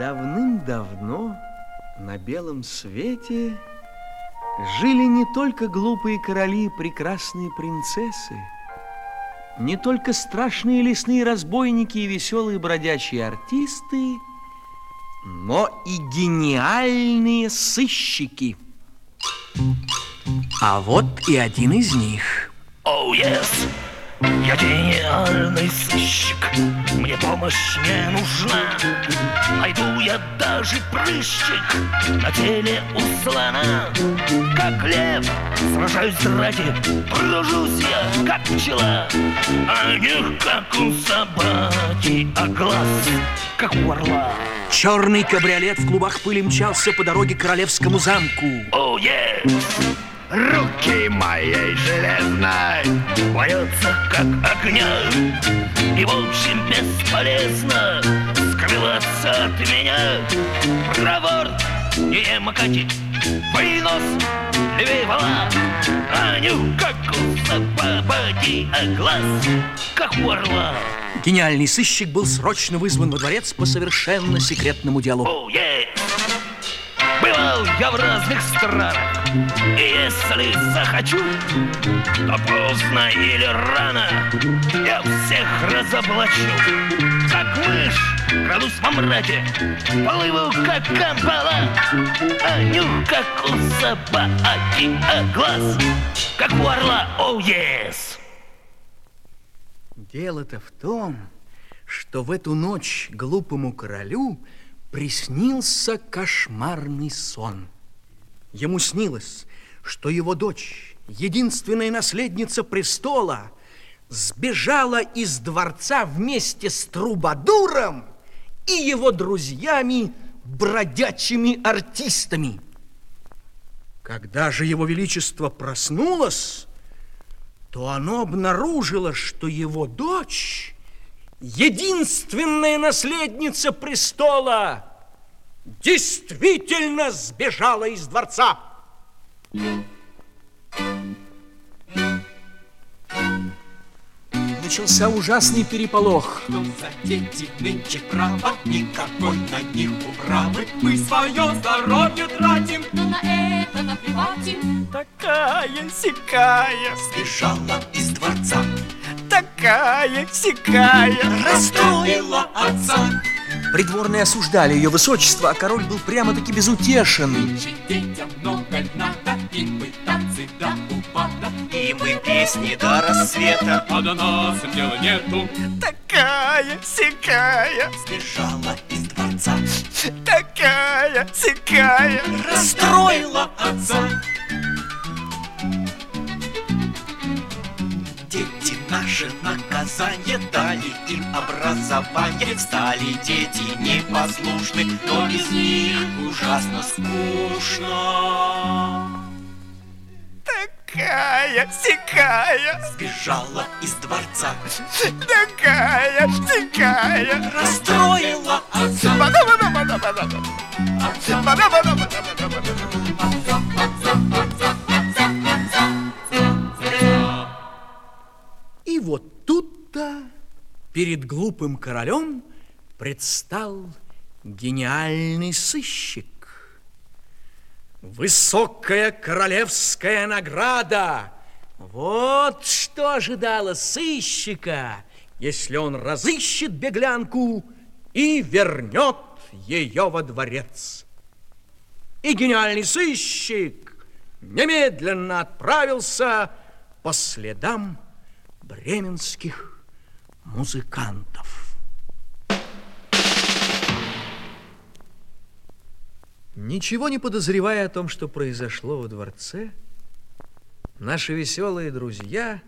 Давным-давно на белом свете жили не только глупые короли и прекрасные принцессы, не только страшные лесные разбойники и веселые бродячие артисты, но и гениальные сыщики. А вот и один из них. Oh, yes. Я гениальный сыщик, мне помощь не нужна. Найду я даже прыщик на теле у слона. Как лев, сражаюсь драке, кружусь я, как пчела. А не как у собаки, а глаз, как у орла. Черный кабриолет в клубах пыли мчался по дороге к королевскому замку. О, oh, yes! Руки моей железной Боятся, как огня И, в общем, бесполезно Скрываться от меня Проворт, не макати Вынос, вала А нюх, как у собаки А глаз, как у орла Гениальный сыщик был срочно вызван во дворец по совершенно секретному делу. Oh, yeah. Бывал я в разных странах. И если захочу То поздно или рано Я всех разоблачу. Как мышь крадусь во мраке Плыву, как камбала А нюх, как у собаки А глаз, как у орла. Оу, oh, yes! Дело-то в том, что в эту ночь глупому королю приснился кошмарный сон. Ему снилось, что его дочь, единственная наследница престола, сбежала из дворца вместе с Трубадуром и его друзьями, бродячими артистами. Когда же его величество проснулось, то оно обнаружило, что его дочь единственная наследница престола, действительно сбежала из дворца. Начался ужасный переполох. Что за дети нынче право, никакой на них управы. Мы свое здоровье тратим, но на это наплевать им. Такая сякая сбежала из дворца такая сякая. Расстроила отца. Придворные осуждали ее высочество, а король был прямо-таки безутешен. Детям много надо, и мы танцы до упада, и мы песни до рассвета, а до нас дела нету. Такая сякая. Сбежала из дворца, такая сякая. Расстроила отца. Наши наказание дали им образование Стали дети непослушны, но без них ужасно скучно. Такая, сякая. Сбежала из дворца. Такая, сякая. Расстроила отца вот тут-то перед глупым королем предстал гениальный сыщик. Высокая королевская награда. Вот что ожидало сыщика, если он разыщет беглянку и вернет ее во дворец. И гениальный сыщик немедленно отправился по следам бременских музыкантов. Ничего не подозревая о том, что произошло во дворце, наши веселые друзья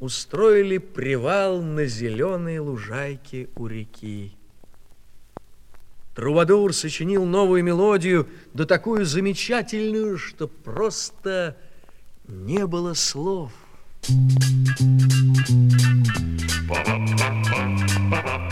устроили привал на зеленой лужайке у реки. Трубадур сочинил новую мелодию, да такую замечательную, что просто не было слов. Ba, ba, ba,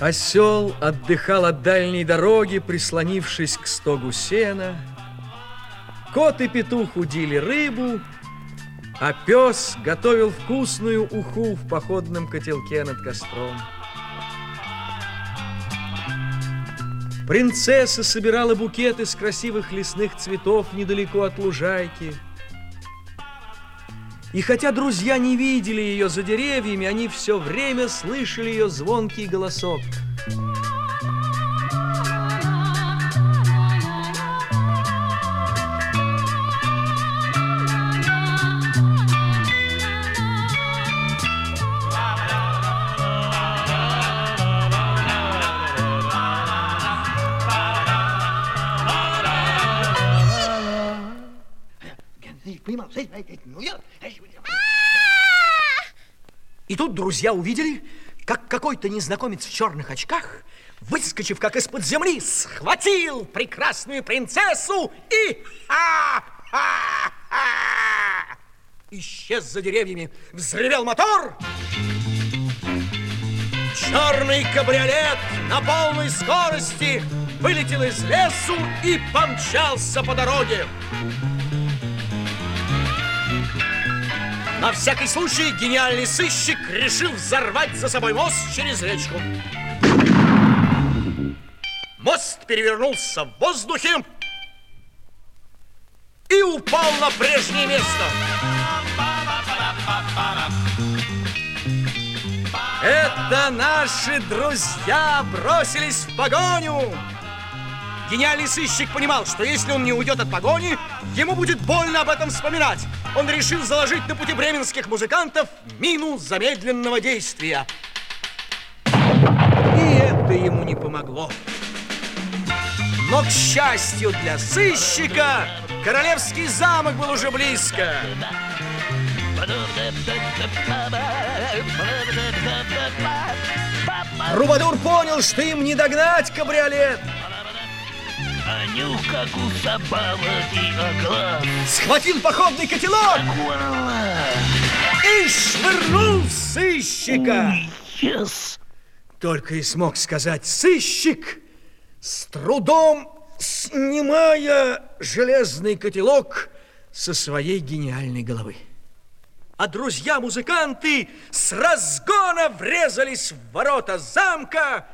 Осел отдыхал от дальней дороги, прислонившись к стогу сена. Кот и петух удили рыбу, а пес готовил вкусную уху в походном котелке над костром. Принцесса собирала букет из красивых лесных цветов недалеко от лужайки. И хотя друзья не видели ее за деревьями, они все время слышали ее звонкий голосок. И тут друзья увидели, как какой-то незнакомец в черных очках, выскочив как из-под земли, схватил прекрасную принцессу и исчез за деревьями, взревел мотор. Черный кабриолет на полной скорости вылетел из лесу и помчался по дороге. На всякий случай гениальный сыщик решил взорвать за собой мост через речку. Мост перевернулся в воздухе и упал на прежнее место. Это наши друзья бросились в погоню. Гениальный сыщик понимал, что если он не уйдет от погони, ему будет больно об этом вспоминать. Он решил заложить на пути бременских музыкантов мину замедленного действия. И это ему не помогло. Но, к счастью для сыщика, королевский замок был уже близко. Рубадур понял, что им не догнать кабриолет. А нюх, как у собака и оглас. Схватил походный котелок и швырнул сыщика. Yes. Только и смог сказать сыщик, с трудом снимая железный котелок со своей гениальной головы. А друзья-музыканты с разгона врезались в ворота замка,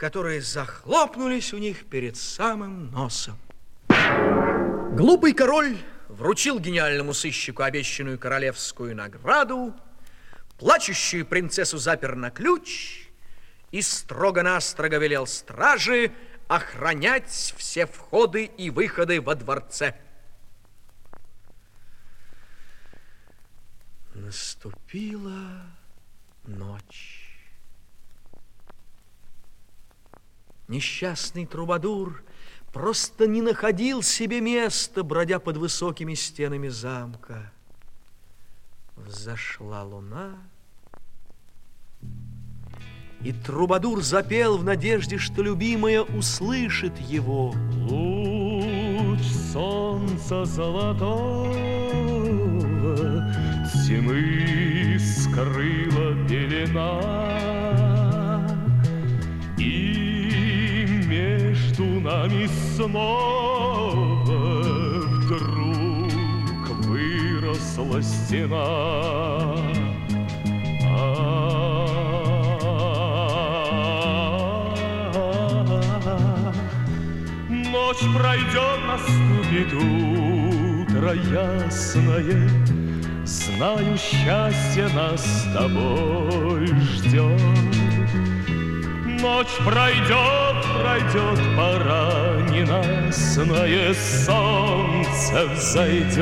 которые захлопнулись у них перед самым носом. Глупый король вручил гениальному сыщику обещанную королевскую награду, плачущую принцессу запер на ключ и строго-настрого велел стражи охранять все входы и выходы во дворце. Наступила ночь. Несчастный трубадур просто не находил себе места, бродя под высокими стенами замка. Взошла луна, и трубадур запел в надежде, что любимая услышит его. Луч солнца золотого Тьмы скрыла пелена нами снова Вдруг выросла стена. Ночь пройдет, наступит утро ясное, Знаю, счастье нас с тобой ждет. Ночь пройдет, пройдет, пора ненастное солнце взойдет.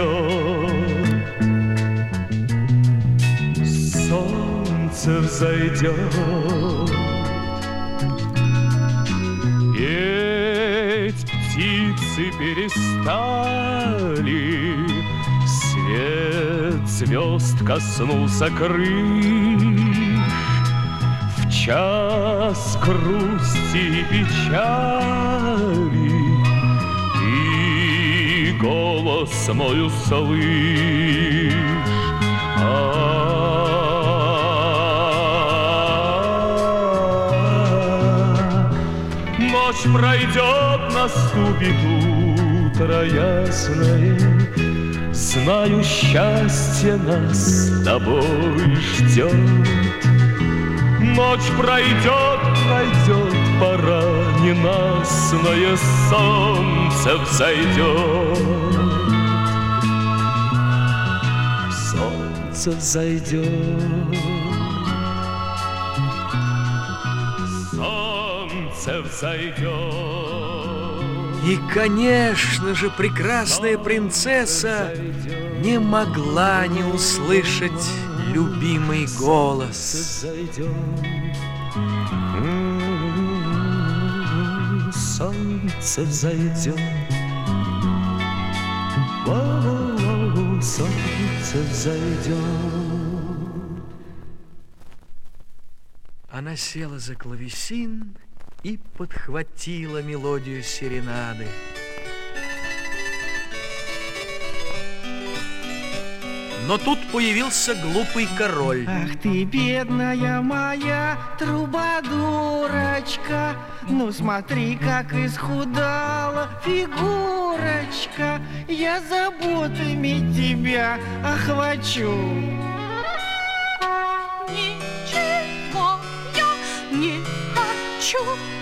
Солнце взойдет. Петь птицы перестали, Свет звезд коснулся крыш. Час грусти и печали Ты голос мой услышь. А-а-а. Ночь пройдет, наступит утро ясное, Знаю, счастье нас с тобой ждет. Ночь пройдет, пройдет, пора ненастное солнце взойдет. Солнце взойдет. Солнце взойдет. И, конечно же, прекрасная принцесса не могла не услышать любимый голос. Солнце взойдет. О, солнце взойдет. Она села за клавесин и подхватила мелодию серенады. Но тут появился глупый король. Ах ты, бедная моя трубадурочка, Ну смотри, как исхудала фигурочка, Я заботами тебя охвачу.